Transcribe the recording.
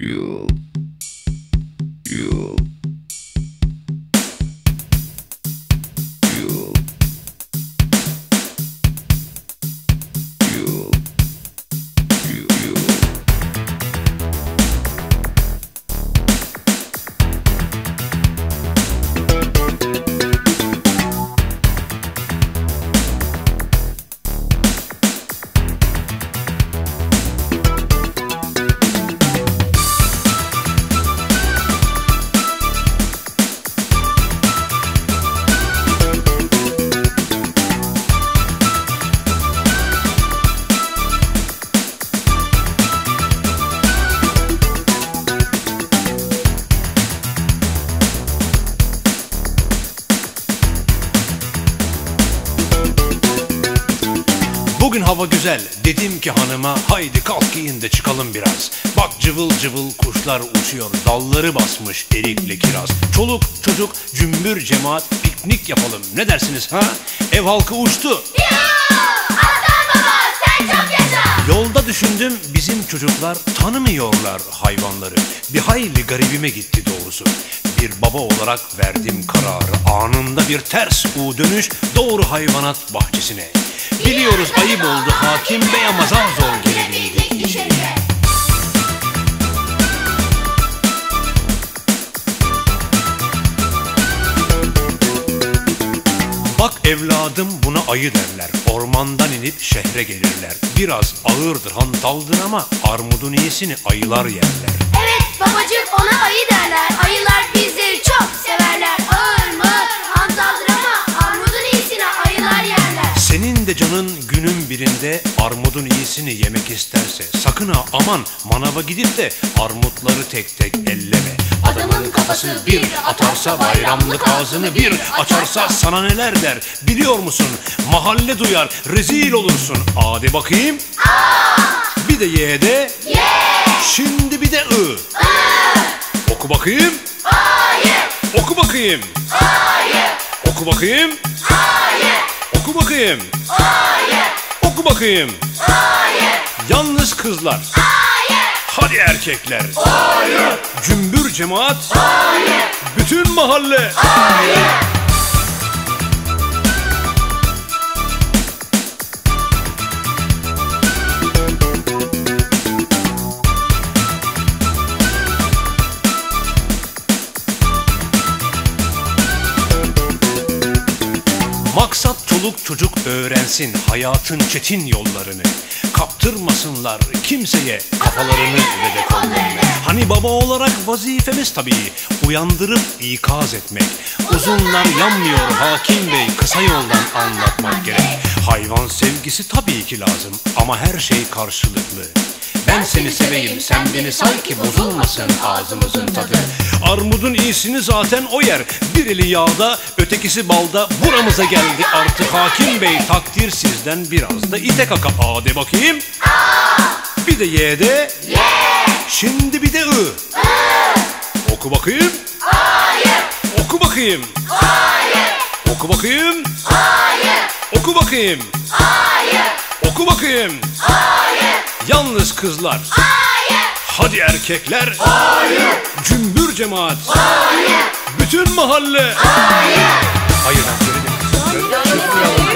Yeah. Bugün hava güzel. Dedim ki hanıma haydi kalk giyin de çıkalım biraz. Bak cıvıl cıvıl kuşlar uçuyor. Dalları basmış erikle kiraz. Çoluk çocuk cümbür cemaat piknik yapalım. Ne dersiniz ha? Ev halkı uçtu. Yolda düşündüm bizim çocuklar tanımıyorlar hayvanları. Bir hayli garibime gitti doğrusu Bir baba olarak verdim kararı. Anında bir ters U dönüş doğru hayvanat bahçesine. Biliyoruz ayıp oldu hakim bey ama zor gelebildik içeri Bak evladım buna ayı derler. Ormandan inip şehre gelirler. Biraz ağırdır hantaldır ama Armudun iyisini ayılar yerler. Evet babacığım ona ayı derler. Ayılar de canın günün birinde Armudun iyisini yemek isterse Sakın ha aman manava gidip de Armutları tek tek elleme Adamın kafası bir atarsa bayramlık ağzını bir açarsa sana neler der biliyor musun? Mahalle duyar rezil olursun. Hadi bakayım. Bir de Y'de. Şimdi bir de I. Oku bakayım. Oku bakayım. Oku bakayım. Oku bakayım. Oku bakayım. Yalnız kızlar. Hadi erkekler. Cümbür cemaat. Bütün mahalle. Maksat çoluk çocuk öğrensin hayatın çetin yollarını. Kaptırmasınlar kimseye kafalarını ve de. Hani baba olarak vazifemiz tabii uyandırıp ikaz etmek. Uzunlar yanmıyor hakim bey kısa yoldan anlatmak gerek. Hayvan sevgisi tabii ki lazım ama her şey karşılıklı. Ben seni seveyim sen beni say ki bozulmasın ağzımızın tadı. Armudun iyisini zaten o yer. Bir eli yağda ötekisi balda. Buramıza geldi artık hakim bey. Takdir sizden biraz da ite kaka A de bakayım. Bir de Y'de Şimdi bir de I Oku bakayım. Oku bakayım. Oku bakayım. Oku bakayım. Oku bakayım Yalnız kızlar. Hadi erkekler. Cümbür cemaat. Bütün mahalle. Hayır. Ben söyledim. Söyle-